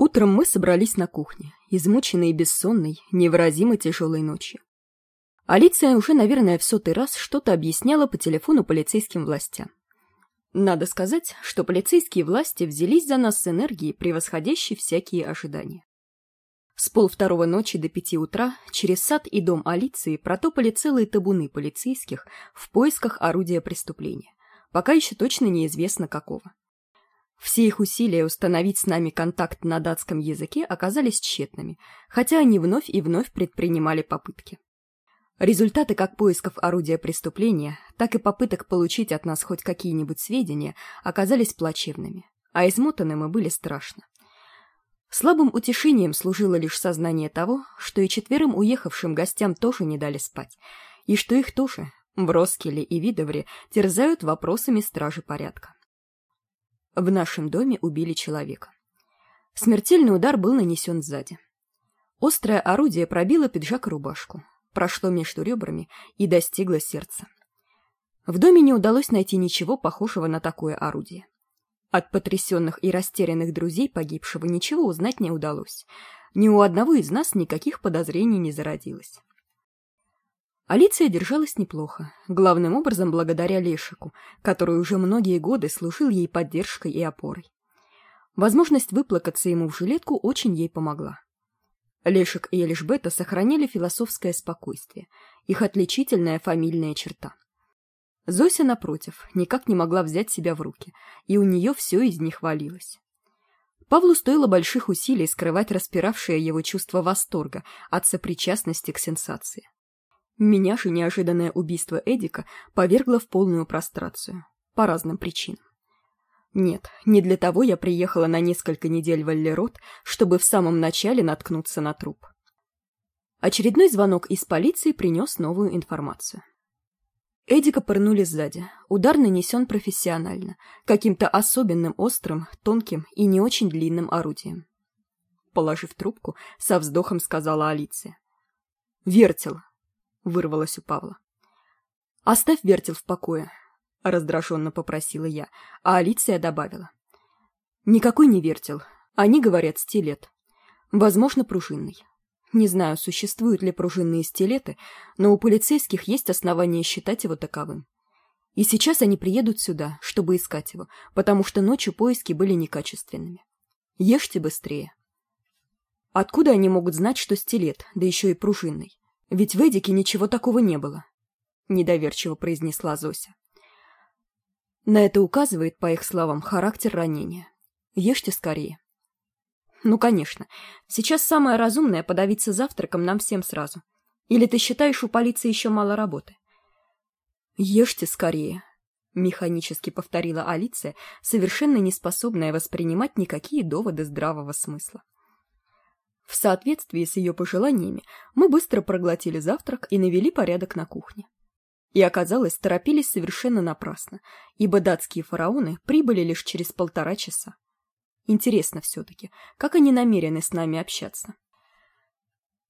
Утром мы собрались на кухне, измученные бессонной, невыразимо тяжелой ночью. Алиция уже, наверное, в сотый раз что-то объясняла по телефону полицейским властям. Надо сказать, что полицейские власти взялись за нас с энергией, превосходящей всякие ожидания. С полвторого ночи до пяти утра через сад и дом Алиции протопали целые табуны полицейских в поисках орудия преступления, пока еще точно неизвестно какого. Все их усилия установить с нами контакт на датском языке оказались тщетными, хотя они вновь и вновь предпринимали попытки. Результаты как поисков орудия преступления, так и попыток получить от нас хоть какие-нибудь сведения оказались плачевными, а измотаны мы были страшно. Слабым утешением служило лишь сознание того, что и четверым уехавшим гостям тоже не дали спать, и что их тоже, в Роскеле и Видовре, терзают вопросами стражи порядка. В нашем доме убили человека. Смертельный удар был нанесен сзади. Острое орудие пробило пиджак и рубашку, прошло между ребрами и достигло сердца. В доме не удалось найти ничего похожего на такое орудие. От потрясенных и растерянных друзей погибшего ничего узнать не удалось. Ни у одного из нас никаких подозрений не зародилось. Алиция держалась неплохо, главным образом благодаря Лешику, который уже многие годы служил ей поддержкой и опорой. Возможность выплакаться ему в жилетку очень ей помогла. Лешик и Элишбета сохраняли философское спокойствие, их отличительная фамильная черта. Зося, напротив, никак не могла взять себя в руки, и у нее все из них валилось. Павлу стоило больших усилий скрывать распиравшее его чувство восторга от сопричастности к сенсации. Меня же неожиданное убийство Эдика повергло в полную прострацию. По разным причинам. Нет, не для того я приехала на несколько недель в Аллерот, чтобы в самом начале наткнуться на труп. Очередной звонок из полиции принес новую информацию. Эдика пырнули сзади. Удар нанесен профессионально, каким-то особенным острым, тонким и не очень длинным орудием. Положив трубку, со вздохом сказала Алиция. «Вертел, — вырвалось у Павла. «Оставь вертел в покое», — раздраженно попросила я, а Алиция добавила. «Никакой не вертел. Они говорят стилет. Возможно, пружинный. Не знаю, существуют ли пружинные стилеты, но у полицейских есть основания считать его таковым. И сейчас они приедут сюда, чтобы искать его, потому что ночью поиски были некачественными. Ешьте быстрее». Откуда они могут знать, что стилет, да еще и пружинный? Ведь в эдике ничего такого не было недоверчиво произнесла зося. На это указывает по их словам характер ранения. Ешьте скорее. Ну конечно сейчас самое разумное подавиться завтраком нам всем сразу. Или ты считаешь у полиции еще мало работы? Ешьте скорее механически повторила алиция совершенно неспособная воспринимать никакие доводы здравого смысла в соответствии с ее пожеланиями мы быстро проглотили завтрак и навели порядок на кухне. И оказалось, торопились совершенно напрасно, ибо датские фараоны прибыли лишь через полтора часа. Интересно все-таки, как они намерены с нами общаться.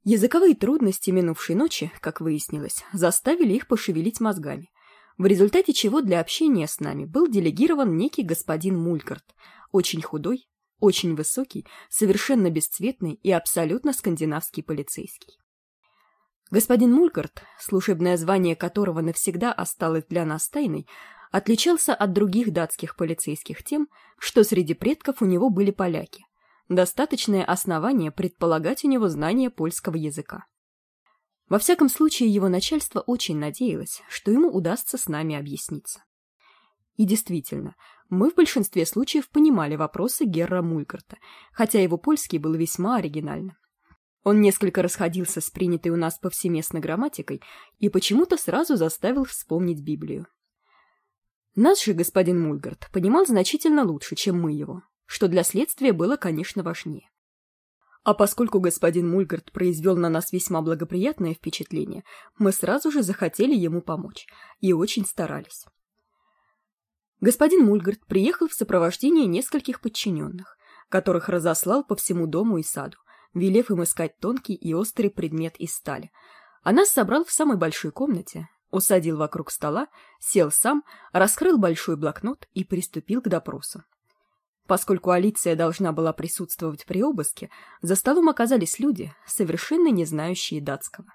Языковые трудности минувшей ночи, как выяснилось, заставили их пошевелить мозгами, в результате чего для общения с нами был делегирован некий господин Мулькарт, очень худой, очень высокий, совершенно бесцветный и абсолютно скандинавский полицейский. Господин Мулькарт, служебное звание которого навсегда осталось для нас тайной, отличался от других датских полицейских тем, что среди предков у него были поляки. Достаточное основание предполагать у него знание польского языка. Во всяком случае, его начальство очень надеялось, что ему удастся с нами объясниться. И действительно, мы в большинстве случаев понимали вопросы Герра Мулькарта, хотя его польский был весьма оригинальным. Он несколько расходился с принятой у нас повсеместно грамматикой и почему-то сразу заставил вспомнить Библию. Нас же господин Мульгарт понимал значительно лучше, чем мы его, что для следствия было, конечно, важнее. А поскольку господин Мульгарт произвел на нас весьма благоприятное впечатление, мы сразу же захотели ему помочь и очень старались господин мульгарт приехал в сопровождении нескольких подчиненных которых разослал по всему дому и саду велев им искать тонкий и острый предмет из стали а нас собрал в самой большой комнате усадил вокруг стола сел сам раскрыл большой блокнот и приступил к допросу Поскольку Алиция должна была присутствовать при обыске, за столом оказались люди, совершенно не знающие датского.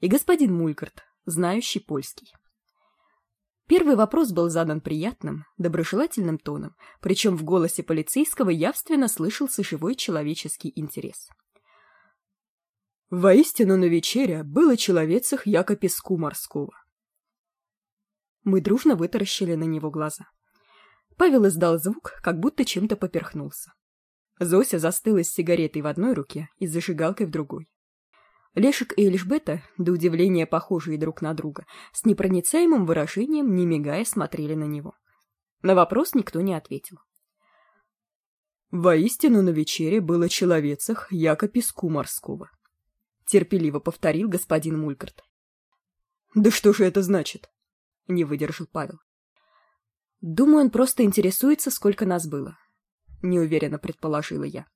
И господин Мулькарт, знающий польский. Первый вопрос был задан приятным, доброжелательным тоном, причем в голосе полицейского явственно слышался живой человеческий интерес. «Воистину на вечере было человецах яко песку морского». Мы дружно вытаращили на него глаза. Павел издал звук, как будто чем-то поперхнулся. Зося застыла с сигаретой в одной руке и зажигалкой в другой. Лешек и Эльжбета, до удивления похожие друг на друга, с непроницаемым выражением, не мигая, смотрели на него. На вопрос никто не ответил. «Воистину на вечере было человецах, яко песку морского», — терпеливо повторил господин Мулькарт. «Да что же это значит?» — не выдержал Павел. Думаю, он просто интересуется, сколько нас было. Неуверенно предположила я.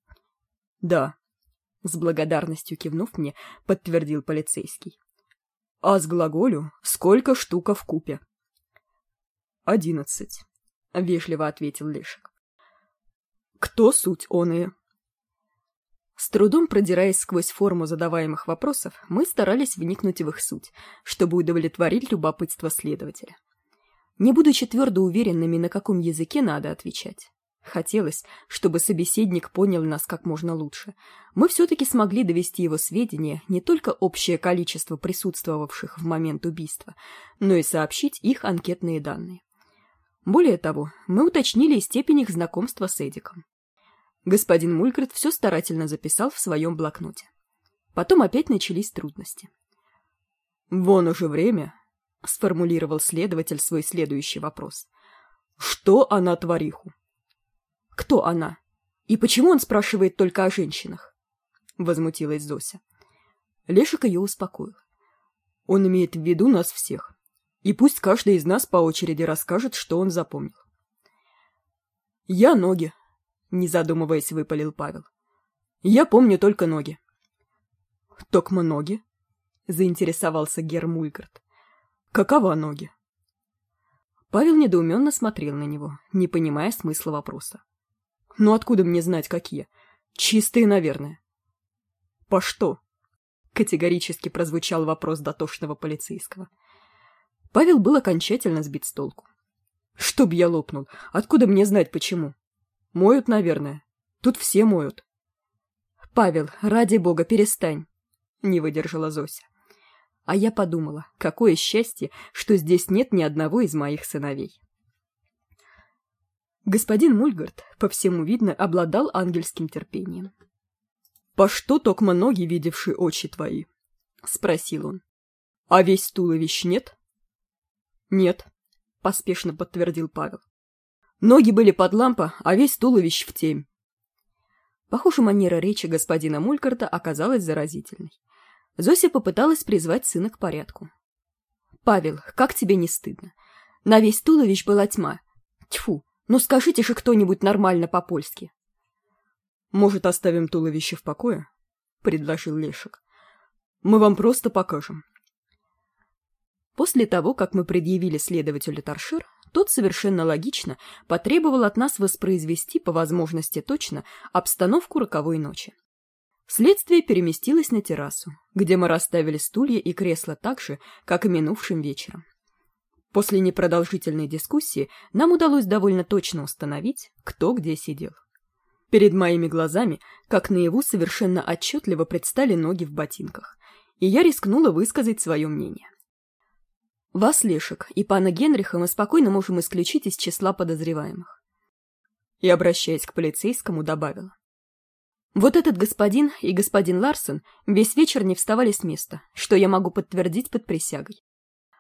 Да. С благодарностью кивнув мне, подтвердил полицейский. А с глаголю сколько штука в купе? Одиннадцать. Вежливо ответил Лешек. Кто суть оные? С трудом продираясь сквозь форму задаваемых вопросов, мы старались вникнуть в их суть, чтобы удовлетворить любопытство следователя не будучи твердо уверенными, на каком языке надо отвечать. Хотелось, чтобы собеседник понял нас как можно лучше. Мы все-таки смогли довести его сведения не только общее количество присутствовавших в момент убийства, но и сообщить их анкетные данные. Более того, мы уточнили степень их знакомства с Эдиком. Господин Мулькрет все старательно записал в своем блокноте. Потом опять начались трудности. «Вон уже время», — сформулировал следователь свой следующий вопрос. «Что она твариху?» «Кто она? И почему он спрашивает только о женщинах?» — возмутилась Зося. Лешик ее успокоил. «Он имеет в виду нас всех. И пусть каждый из нас по очереди расскажет, что он запомнил». «Я ноги», — не задумываясь, выпалил Павел. «Я помню только ноги». «Токмо ноги?» — заинтересовался Гер Мульгард. Какова ноги? Павел недоуменно смотрел на него, не понимая смысла вопроса. Ну откуда мне знать, какие? Чистые, наверное. По что? Категорически прозвучал вопрос дотошного полицейского. Павел был окончательно сбит с толку. Чтоб я лопнул, откуда мне знать почему? Моют, наверное. Тут все моют. Павел, ради бога, перестань, не выдержала Зося. А я подумала, какое счастье, что здесь нет ни одного из моих сыновей. Господин Мульгард, по всему видно, обладал ангельским терпением. «По что токмо ноги, видевшие очи твои?» — спросил он. «А весь туловищ нет?» «Нет», — поспешно подтвердил Павел. «Ноги были под лампа, а весь туловищ в темь». Похоже, манера речи господина Мулькарта оказалась заразительной. Зося попыталась призвать сына к порядку. «Павел, как тебе не стыдно? На весь туловищ была тьма. Тьфу, ну скажите же кто-нибудь нормально по-польски». «Может, оставим туловище в покое?» — предложил Лешек. «Мы вам просто покажем». После того, как мы предъявили следователю Торшир, тот совершенно логично потребовал от нас воспроизвести по возможности точно обстановку роковой ночи. Следствие переместилось на террасу, где мы расставили стулья и кресла так же, как и минувшим вечером. После непродолжительной дискуссии нам удалось довольно точно установить, кто где сидел. Перед моими глазами, как наяву, совершенно отчетливо предстали ноги в ботинках, и я рискнула высказать свое мнение. Вас, Лешек, и пана Генриха мы спокойно можем исключить из числа подозреваемых. И, обращаясь к полицейскому, добавила. Вот этот господин и господин Ларсон весь вечер не вставали с места, что я могу подтвердить под присягой.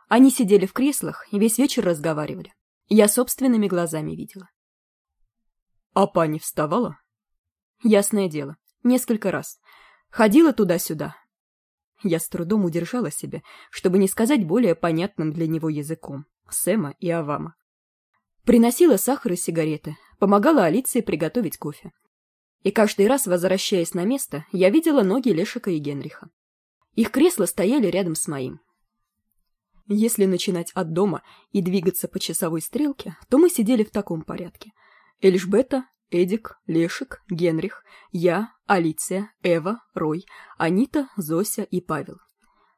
Они сидели в креслах и весь вечер разговаривали. Я собственными глазами видела. А пани вставала? Ясное дело, несколько раз. Ходила туда-сюда. Я с трудом удержала себя, чтобы не сказать более понятным для него языком. Сэма и Авама. Приносила сахар и сигареты, помогала Алиции приготовить кофе, и каждый раз, возвращаясь на место, я видела ноги Лешика и Генриха. Их кресла стояли рядом с моим. Если начинать от дома и двигаться по часовой стрелке, то мы сидели в таком порядке. Эльжбета, Эдик, Лешек, Генрих, я, Алиция, Эва, Рой, Анита, Зося и Павел.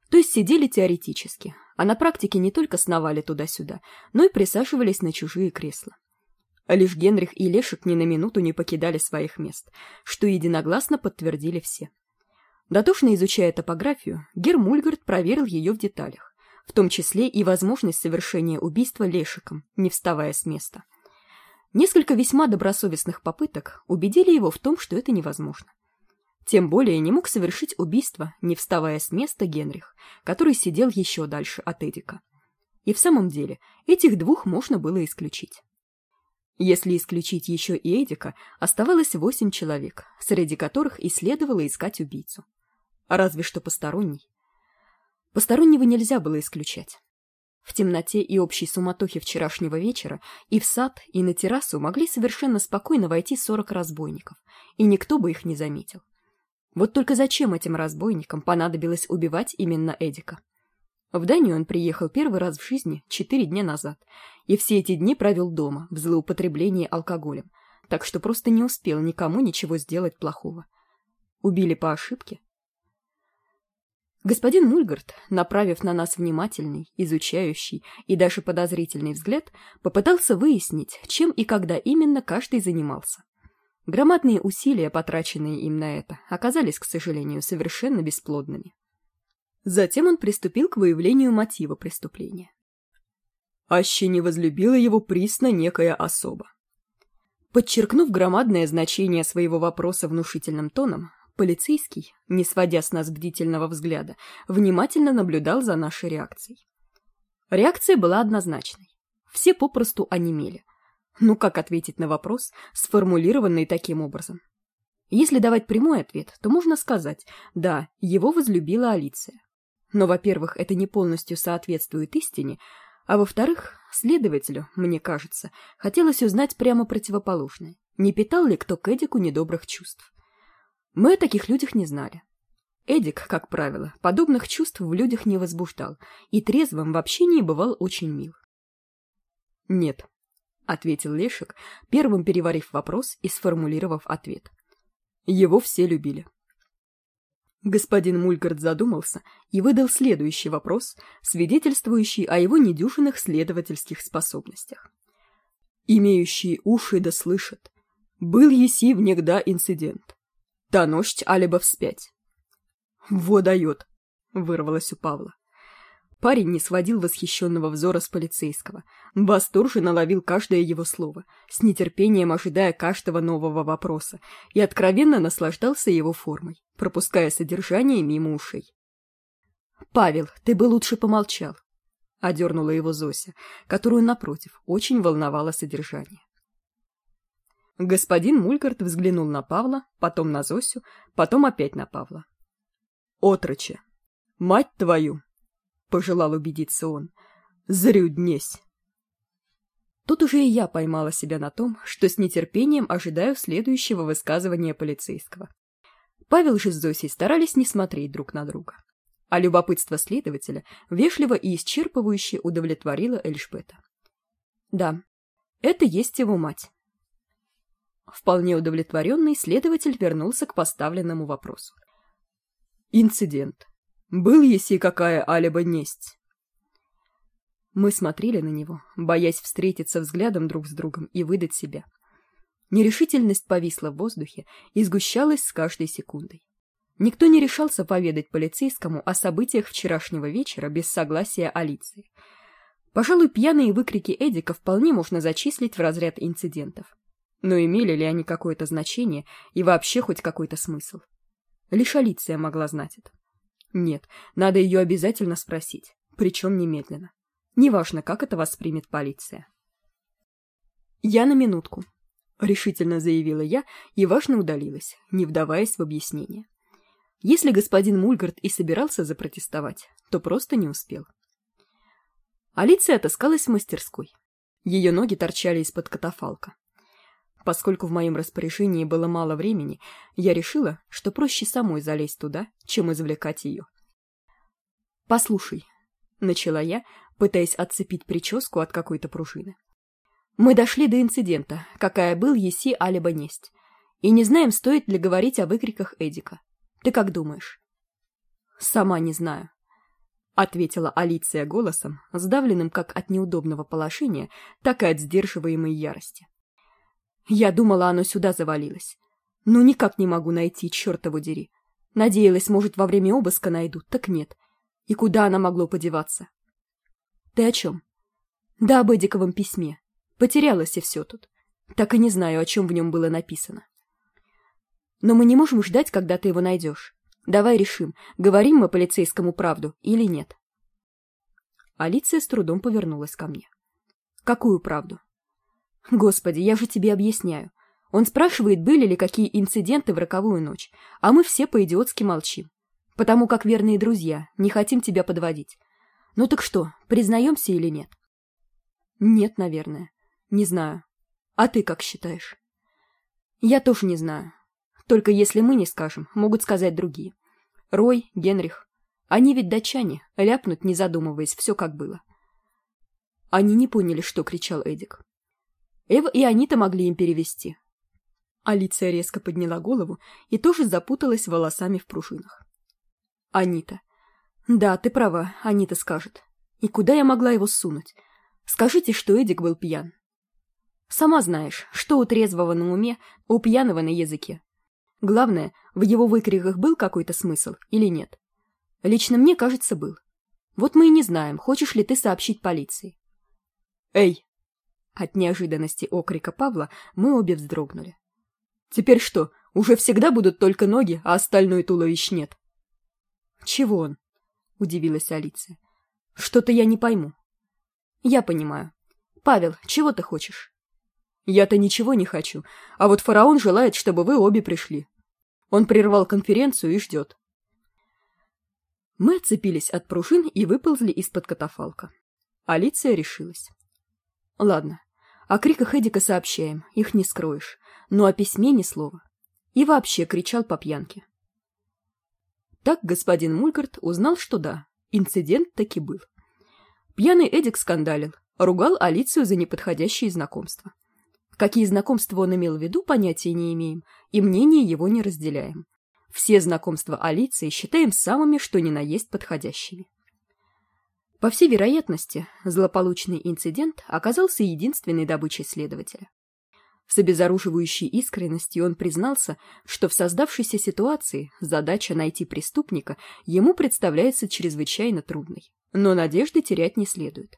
То есть сидели теоретически, а на практике не только сновали туда-сюда, но и присаживались на чужие кресла. Лишь Генрих и Лешек ни на минуту не покидали своих мест, что единогласно подтвердили все. Дотошно изучая топографию, Гермульгард проверил ее в деталях, в том числе и возможность совершения убийства Лешиком, не вставая с места. Несколько весьма добросовестных попыток убедили его в том, что это невозможно. Тем более не мог совершить убийство, не вставая с места Генрих, который сидел еще дальше от Эдика. И в самом деле, этих двух можно было исключить. Если исключить еще и Эдика, оставалось восемь человек, среди которых и следовало искать убийцу. Разве что посторонний. Постороннего нельзя было исключать. В темноте и общей суматохе вчерашнего вечера и в сад, и на террасу могли совершенно спокойно войти сорок разбойников, и никто бы их не заметил. Вот только зачем этим разбойникам понадобилось убивать именно Эдика? В Данию он приехал первый раз в жизни четыре дня назад, и все эти дни провел дома, в злоупотреблении алкоголем, так что просто не успел никому ничего сделать плохого. Убили по ошибке? Господин Мульгарт, направив на нас внимательный, изучающий и даже подозрительный взгляд, попытался выяснить, чем и когда именно каждый занимался. Громадные усилия, потраченные им на это, оказались, к сожалению, совершенно бесплодными. Затем он приступил к выявлению мотива преступления. Аще не возлюбила его присно некая особа. Подчеркнув громадное значение своего вопроса внушительным тоном, полицейский, не сводя с нас бдительного взгляда, внимательно наблюдал за нашей реакцией. Реакция была однозначной. Все попросту онемели. Ну как ответить на вопрос, сформулированный таким образом? Если давать прямой ответ, то можно сказать «да, его возлюбила Алиция». Но, во-первых, это не полностью соответствует истине, а во-вторых, следователю, мне кажется, хотелось узнать прямо противоположное. Не питал ли кто к Эдику недобрых чувств? Мы о таких людях не знали. Эдик, как правило, подобных чувств в людях не возбуждал и трезвым в общении бывал очень мил. Нет, ответил Лешек, первым переварив вопрос и сформулировав ответ. Его все любили. Господин Мульгард задумался и выдал следующий вопрос, свидетельствующий о его недюжинных следовательских способностях. «Имеющие уши да слышат. Был еси внегда инцидент. Та ночь алибо вспять». «Во дает!» — вырвалось у Павла. Парень не сводил восхищенного взора с полицейского, восторженно ловил каждое его слово, с нетерпением ожидая каждого нового вопроса, и откровенно наслаждался его формой, пропуская содержание мимо ушей. «Павел, ты бы лучше помолчал», — одернула его Зося, которую, напротив, очень волновало содержание. Господин Мулькарт взглянул на Павла, потом на Зосю, потом опять на Павла. «Отроче! Мать твою!» пожелал убедиться он. Зрюднесь. Тут уже и я поймала себя на том, что с нетерпением ожидаю следующего высказывания полицейского. Павел же с Зосей старались не смотреть друг на друга. А любопытство следователя вежливо и исчерпывающе удовлетворило Эльшбета. Да, это есть его мать. Вполне удовлетворенный следователь вернулся к поставленному вопросу. Инцидент. Был еси какая алиба несть. Мы смотрели на него, боясь встретиться взглядом друг с другом и выдать себя. Нерешительность повисла в воздухе и сгущалась с каждой секундой. Никто не решался поведать полицейскому о событиях вчерашнего вечера без согласия Алиции. Пожалуй, пьяные выкрики Эдика вполне можно зачислить в разряд инцидентов. Но имели ли они какое-то значение и вообще хоть какой-то смысл? Лишь Алиция могла знать это. Нет, надо ее обязательно спросить, причем немедленно. Неважно, как это воспримет полиция. «Я на минутку», — решительно заявила я и важно удалилась, не вдаваясь в объяснение. Если господин Мульгард и собирался запротестовать, то просто не успел. Алиция отыскалась в мастерской. Ее ноги торчали из-под катафалка. Поскольку в моем распоряжении было мало времени, я решила, что проще самой залезть туда, чем извлекать ее. «Послушай», — начала я, пытаясь отцепить прическу от какой-то пружины. Мы дошли до инцидента, какая был еси алиба несть, и не знаем, стоит ли говорить о выкриках Эдика. Ты как думаешь? Сама не знаю, — ответила Алиция голосом, сдавленным как от неудобного положения, так и от сдерживаемой ярости. Я думала, оно сюда завалилось. Но никак не могу найти, чертову дери. Надеялась, может, во время обыска найдут, так нет. И куда она могло подеваться? Ты о чем? Да об Эдиковом письме. Потерялось и все тут. Так и не знаю, о чем в нем было написано. Но мы не можем ждать, когда ты его найдешь. Давай решим, говорим мы полицейскому правду или нет. Алиция с трудом повернулась ко мне. Какую правду? Господи, я же тебе объясняю. Он спрашивает, были ли какие инциденты в роковую ночь, а мы все по-идиотски молчим. Потому как верные друзья, не хотим тебя подводить. Ну так что, признаемся или нет? Нет, наверное. Не знаю. А ты как считаешь? Я тоже не знаю. Только если мы не скажем, могут сказать другие. Рой, Генрих. Они ведь датчане, ляпнут, не задумываясь, все как было. Они не поняли, что кричал Эдик. Эва и Анита могли им перевести. Алиция резко подняла голову и тоже запуталась волосами в пружинах. Анита. Да, ты права, Анита скажет. И куда я могла его сунуть? Скажите, что Эдик был пьян. Сама знаешь, что у трезвого на уме, у пьяного на языке. Главное, в его выкриках был какой-то смысл или нет. Лично мне кажется, был. Вот мы и не знаем, хочешь ли ты сообщить полиции. Эй, от неожиданности окрика Павла мы обе вздрогнули. «Теперь что, уже всегда будут только ноги, а остальной туловищ нет?» «Чего он?» — удивилась Алиция. «Что-то я не пойму». «Я понимаю. Павел, чего ты хочешь?» «Я-то ничего не хочу, а вот фараон желает, чтобы вы обе пришли. Он прервал конференцию и ждет». Мы отцепились от пружин и выползли из-под катафалка. Алиция решилась. Ладно. О криках Эдика сообщаем, их не скроешь. Но о письме ни слова. И вообще кричал по пьянке. Так господин Мулькарт узнал, что да, инцидент таки был. Пьяный Эдик скандалил, ругал Алицию за неподходящие знакомства. Какие знакомства он имел в виду, понятия не имеем, и мнение его не разделяем. Все знакомства Алиции считаем самыми, что ни на есть подходящими. По всей вероятности, злополучный инцидент оказался единственной добычей следователя. С обезоруживающей искренностью он признался, что в создавшейся ситуации задача найти преступника ему представляется чрезвычайно трудной. Но надежды терять не следует.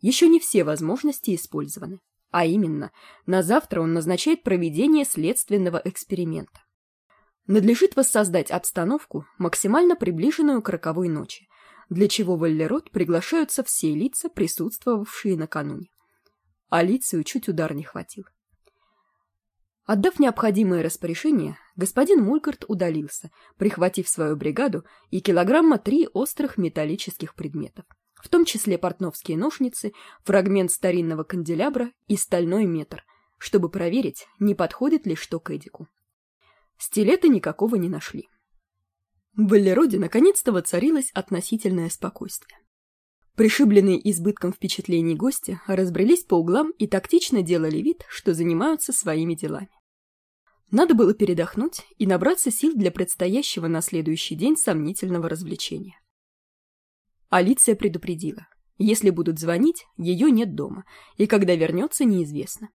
Еще не все возможности использованы. А именно, на завтра он назначает проведение следственного эксперимента. Надлежит воссоздать обстановку, максимально приближенную к роковой ночи, для чего в Эллерот приглашаются все лица, присутствовавшие накануне. А Лицию чуть удар не хватил. Отдав необходимое распоряжение, господин Мулькарт удалился, прихватив свою бригаду и килограмма три острых металлических предметов, в том числе портновские ножницы, фрагмент старинного канделябра и стальной метр, чтобы проверить, не подходит ли что к Эдику. Стилета никакого не нашли. В Валероде наконец-то воцарилось относительное спокойствие. Пришибленные избытком впечатлений гости разбрелись по углам и тактично делали вид, что занимаются своими делами. Надо было передохнуть и набраться сил для предстоящего на следующий день сомнительного развлечения. Алиция предупредила. Если будут звонить, ее нет дома, и когда вернется, неизвестно.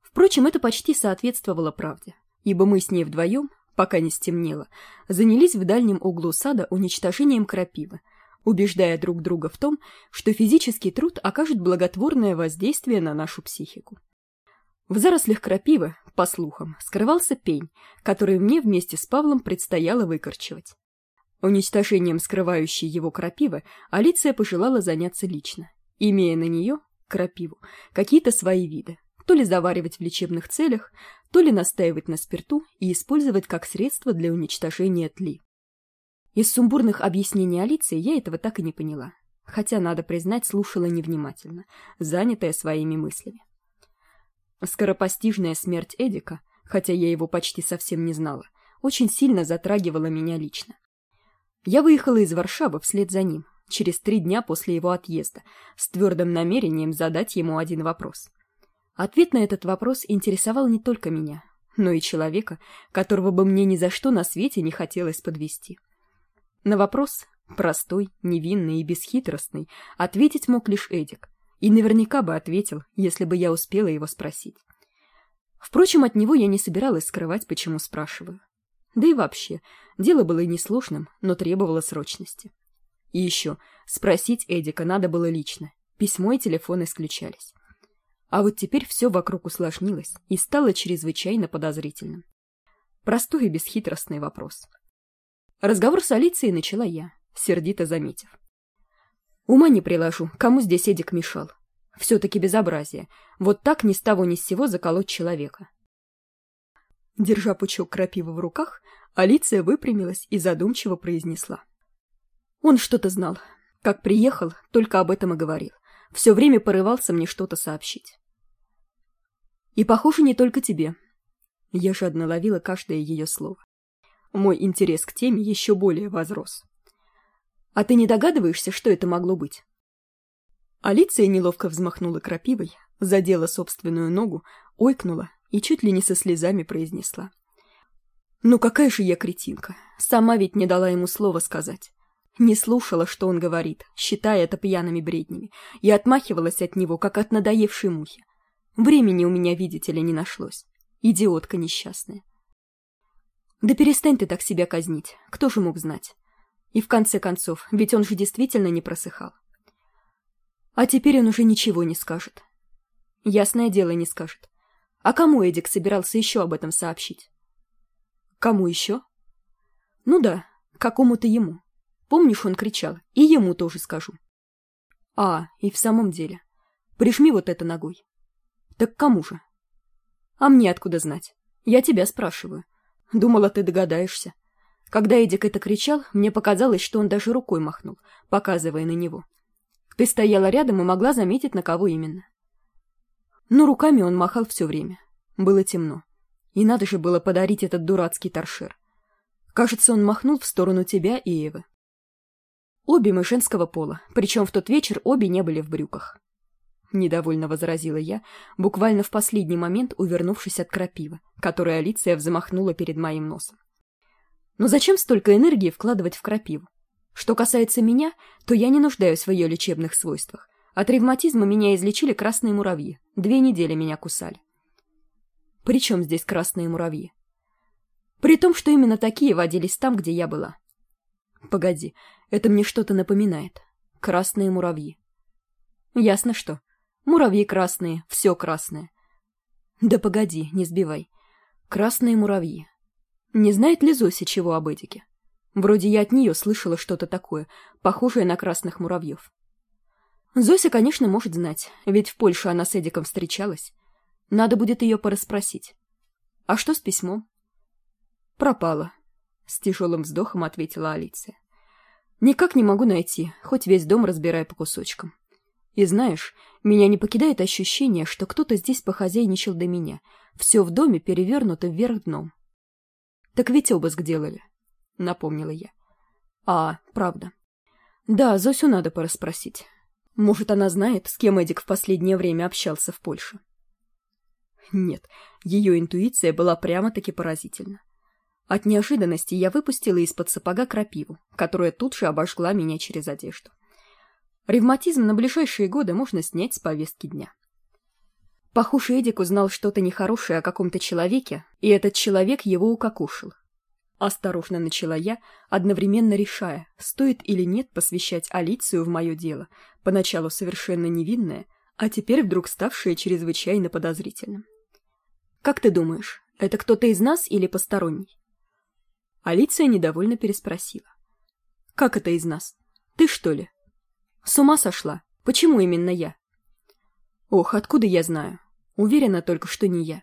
Впрочем, это почти соответствовало правде, ибо мы с ней вдвоем, пока не стемнело, занялись в дальнем углу сада уничтожением крапивы, убеждая друг друга в том, что физический труд окажет благотворное воздействие на нашу психику. В зарослях крапивы, по слухам, скрывался пень, который мне вместе с Павлом предстояло выкорчевать. Уничтожением скрывающей его крапивы Алиция пожелала заняться лично, имея на нее, крапиву, какие-то свои виды, то ли заваривать в лечебных целях, то ли настаивать на спирту и использовать как средство для уничтожения тли. Из сумбурных объяснений Алиции я этого так и не поняла, хотя, надо признать, слушала невнимательно, занятая своими мыслями. Скоропостижная смерть Эдика, хотя я его почти совсем не знала, очень сильно затрагивала меня лично. Я выехала из Варшавы вслед за ним, через три дня после его отъезда, с твердым намерением задать ему один вопрос. Ответ на этот вопрос интересовал не только меня, но и человека, которого бы мне ни за что на свете не хотелось подвести. На вопрос, простой, невинный и бесхитростный, ответить мог лишь Эдик, и наверняка бы ответил, если бы я успела его спросить. Впрочем, от него я не собиралась скрывать, почему спрашиваю. Да и вообще, дело было и несложным, но требовало срочности. И еще, спросить Эдика надо было лично, письмо и телефон исключались. А вот теперь все вокруг усложнилось и стало чрезвычайно подозрительным. Простой и бесхитростный вопрос. Разговор с Алицией начала я, сердито заметив. Ума не приложу, кому здесь Эдик мешал. Все-таки безобразие. Вот так ни с того ни с сего заколоть человека. Держа пучок крапивы в руках, Алиция выпрямилась и задумчиво произнесла. Он что-то знал. Как приехал, только об этом и говорил. Все время порывался мне что-то сообщить. И, похоже, не только тебе. Я жадно ловила каждое ее слово. Мой интерес к теме еще более возрос. А ты не догадываешься, что это могло быть? Алиция неловко взмахнула крапивой, задела собственную ногу, ойкнула и чуть ли не со слезами произнесла. «Ну какая же я кретинка! Сама ведь не дала ему слова сказать. Не слушала, что он говорит, считая это пьяными бреднями, и отмахивалась от него, как от надоевшей мухи. Времени у меня, видите ли, не нашлось. Идиотка несчастная. Да перестань ты так себя казнить, кто же мог знать? И в конце концов, ведь он же действительно не просыхал. А теперь он уже ничего не скажет. Ясное дело, не скажет. А кому Эдик собирался еще об этом сообщить? Кому еще? Ну да, какому-то ему. Помнишь, он кричал, и ему тоже скажу. А, и в самом деле. Прижми вот это ногой. Так кому же? А мне откуда знать? Я тебя спрашиваю. Думала, ты догадаешься. Когда Эдик это кричал, мне показалось, что он даже рукой махнул, показывая на него. Ты стояла рядом и могла заметить, на кого именно. Ну, руками он махал все время. Было темно. И надо же было подарить этот дурацкий торшер. Кажется, он махнул в сторону тебя и Эвы. Обе мы женского пола, причем в тот вечер обе не были в брюках. — недовольно возразила я, буквально в последний момент увернувшись от крапивы, которую Алиция взмахнула перед моим носом. «Но зачем столько энергии вкладывать в крапиву? Что касается меня, то я не нуждаюсь в ее лечебных свойствах. От ревматизма меня излечили красные муравьи. Две недели меня кусали. При чем здесь красные муравьи? При том, что именно такие водились там, где я была. Погоди, это мне что-то напоминает. Красные муравьи. Ясно что. Муравьи красные, все красное. Да погоди, не сбивай. Красные муравьи. Не знает ли Зося чего об Эдике? Вроде я от нее слышала что-то такое, похожее на красных муравьев. Зося, конечно, может знать, ведь в Польше она с Эдиком встречалась. Надо будет ее порасспросить. А что с письмом? Пропала. С тяжелым вздохом ответила Алиция. Никак не могу найти, хоть весь дом разбирай по кусочкам. И знаешь, меня не покидает ощущение, что кто-то здесь похозяйничал до меня. Все в доме перевернуто вверх дном. Так ведь обыск делали, напомнила я. А, правда. Да, Зосю надо порасспросить. Может, она знает, с кем Эдик в последнее время общался в Польше? Нет, ее интуиция была прямо-таки поразительна. От неожиданности я выпустила из-под сапога крапиву, которая тут же обожгла меня через одежду. Ревматизм на ближайшие годы можно снять с повестки дня. Похоже, Эдик узнал что-то нехорошее о каком-то человеке, и этот человек его укокушал. Осторожно начала я, одновременно решая, стоит или нет посвящать Алицию в мое дело, поначалу совершенно невинное, а теперь вдруг ставшее чрезвычайно подозрительным. «Как ты думаешь, это кто-то из нас или посторонний?» Алиция недовольно переспросила. «Как это из нас? Ты что ли?» С ума сошла? Почему именно я? Ох, откуда я знаю? Уверена только, что не я.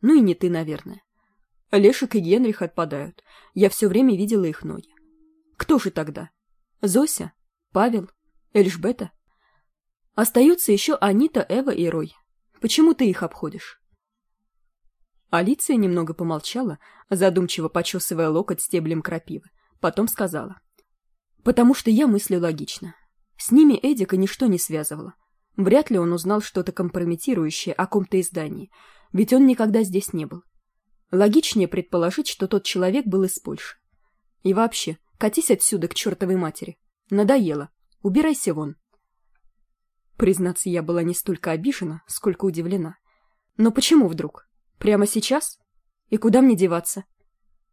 Ну и не ты, наверное. Лешик и Генрих отпадают. Я все время видела их ноги. Кто же тогда? Зося? Павел? Эльжбета? Остаются еще Анита, Эва и Рой. Почему ты их обходишь? Алиция немного помолчала, задумчиво почесывая локоть стеблем крапивы. Потом сказала. «Потому что я мыслю логично. С ними Эдика ничто не связывало. Вряд ли он узнал что-то компрометирующее о ком-то издании, ведь он никогда здесь не был. Логичнее предположить, что тот человек был из Польши. И вообще, катись отсюда к чертовой матери. Надоело. Убирайся вон. Признаться, я была не столько обижена, сколько удивлена. Но почему вдруг? Прямо сейчас? И куда мне деваться?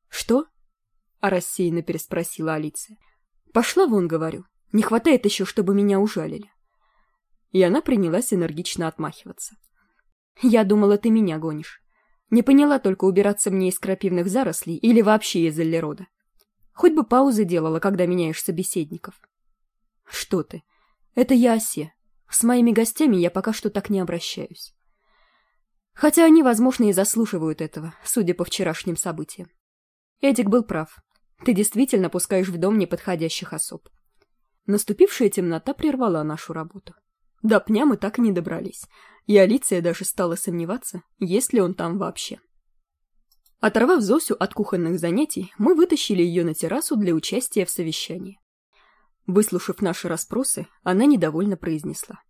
Что? А рассеянно переспросила Алиция. Пошла вон, говорю. Не хватает еще, чтобы меня ужалили. И она принялась энергично отмахиваться. Я думала, ты меня гонишь. Не поняла только убираться мне из крапивных зарослей или вообще из эллерода. Хоть бы паузы делала, когда меняешь собеседников. Что ты? Это я осе. С моими гостями я пока что так не обращаюсь. Хотя они, возможно, и заслуживают этого, судя по вчерашним событиям. Эдик был прав. Ты действительно пускаешь в дом неподходящих особ. Наступившая темнота прервала нашу работу. До пня мы так и не добрались, и Алиция даже стала сомневаться, есть ли он там вообще. Оторвав Зосю от кухонных занятий, мы вытащили ее на террасу для участия в совещании. Выслушав наши расспросы, она недовольно произнесла.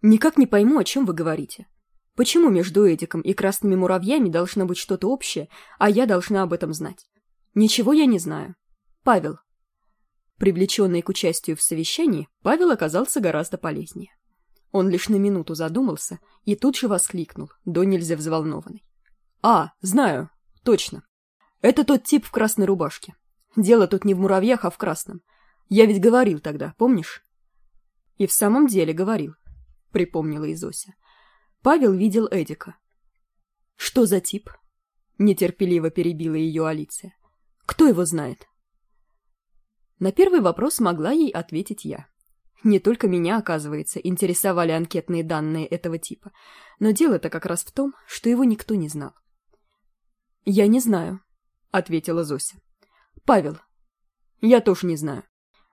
«Никак не пойму, о чем вы говорите. Почему между Эдиком и красными муравьями должно быть что-то общее, а я должна об этом знать? Ничего я не знаю. Павел, Привлеченный к участию в совещании, Павел оказался гораздо полезнее. Он лишь на минуту задумался и тут же воскликнул, до нельзя взволнованный. «А, знаю, точно. Это тот тип в красной рубашке. Дело тут не в муравьях, а в красном. Я ведь говорил тогда, помнишь?» «И в самом деле говорил», — припомнила Изося. Павел видел Эдика. «Что за тип?» — нетерпеливо перебила ее Алиция. «Кто его знает?» На первый вопрос могла ей ответить я. Не только меня, оказывается, интересовали анкетные данные этого типа, но дело-то как раз в том, что его никто не знал. «Я не знаю», — ответила Зося. «Павел, я тоже не знаю.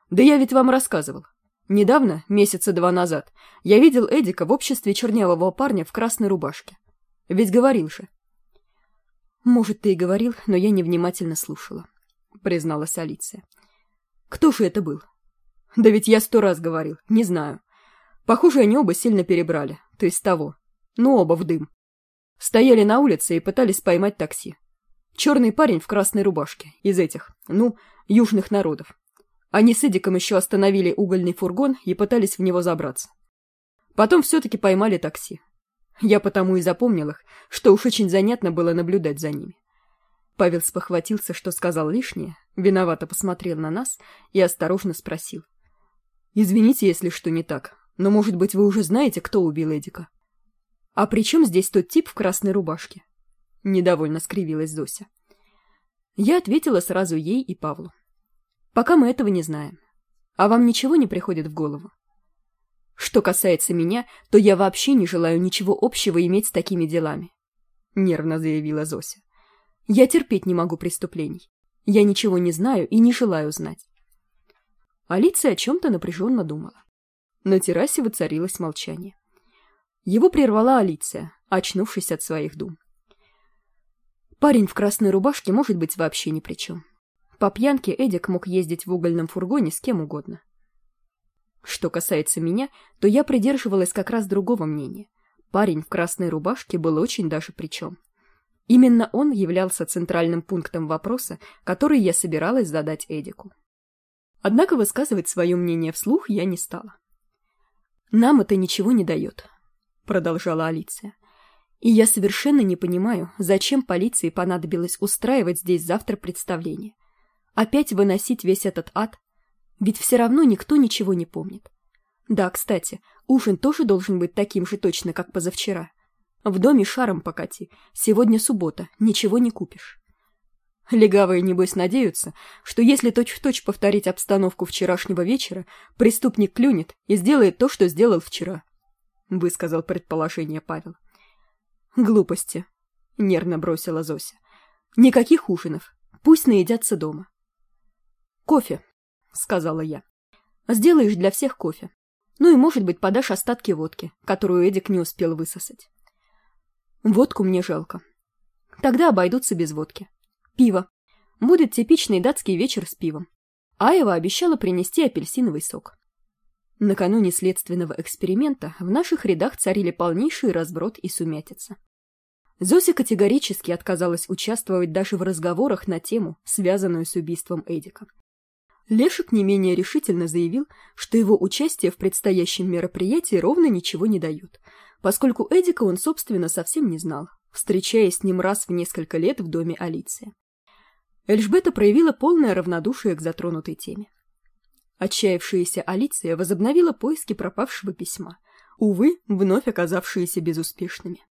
Да я ведь вам рассказывал. Недавно, месяца два назад, я видел Эдика в обществе чернявого парня в красной рубашке. Ведь говорил же». «Может, ты и говорил, но я невнимательно слушала», — призналась Алиция. Кто же это был? Да ведь я сто раз говорил, не знаю. Похоже, они оба сильно перебрали, то есть того. Ну, оба в дым. Стояли на улице и пытались поймать такси. Черный парень в красной рубашке, из этих, ну, южных народов. Они с Эдиком еще остановили угольный фургон и пытались в него забраться. Потом все-таки поймали такси. Я потому и запомнил их, что уж очень занятно было наблюдать за ними. Павел спохватился, что сказал лишнее, виновато посмотрел на нас и осторожно спросил. «Извините, если что не так, но, может быть, вы уже знаете, кто убил Эдика?» «А при чем здесь тот тип в красной рубашке?» Недовольно скривилась Зося. Я ответила сразу ей и Павлу. «Пока мы этого не знаем. А вам ничего не приходит в голову?» «Что касается меня, то я вообще не желаю ничего общего иметь с такими делами», — нервно заявила Зося. «Я терпеть не могу преступлений. Я ничего не знаю и не желаю знать. Алиция о чем-то напряженно думала. На террасе воцарилось молчание. Его прервала Алиция, очнувшись от своих дум. Парень в красной рубашке может быть вообще ни при чем. По пьянке Эдик мог ездить в угольном фургоне с кем угодно. Что касается меня, то я придерживалась как раз другого мнения. Парень в красной рубашке был очень даже при чем. Именно он являлся центральным пунктом вопроса, который я собиралась задать Эдику. Однако высказывать свое мнение вслух я не стала. «Нам это ничего не дает», — продолжала Алиция. «И я совершенно не понимаю, зачем полиции понадобилось устраивать здесь завтра представление. Опять выносить весь этот ад? Ведь все равно никто ничего не помнит. Да, кстати, ужин тоже должен быть таким же точно, как позавчера. В доме шаром покати. Сегодня суббота, ничего не купишь. Легавые, небось, надеются, что если точь-в-точь точь повторить обстановку вчерашнего вечера, преступник клюнет и сделает то, что сделал вчера. Высказал предположение Павел. Глупости. Нервно бросила Зося. Никаких ужинов. Пусть наедятся дома. Кофе, сказала я. Сделаешь для всех кофе. Ну и, может быть, подашь остатки водки, которую Эдик не успел высосать. Водку мне жалко. Тогда обойдутся без водки. Пиво. Будет типичный датский вечер с пивом. Аева обещала принести апельсиновый сок. Накануне следственного эксперимента в наших рядах царили полнейший разброд и сумятица. Зося категорически отказалась участвовать даже в разговорах на тему, связанную с убийством Эдика. Лешек не менее решительно заявил, что его участие в предстоящем мероприятии ровно ничего не дает, поскольку Эдика он, собственно, совсем не знал, встречаясь с ним раз в несколько лет в доме Алиции. Эльжбета проявила полное равнодушие к затронутой теме. Отчаявшаяся Алиция возобновила поиски пропавшего письма, увы, вновь оказавшиеся безуспешными.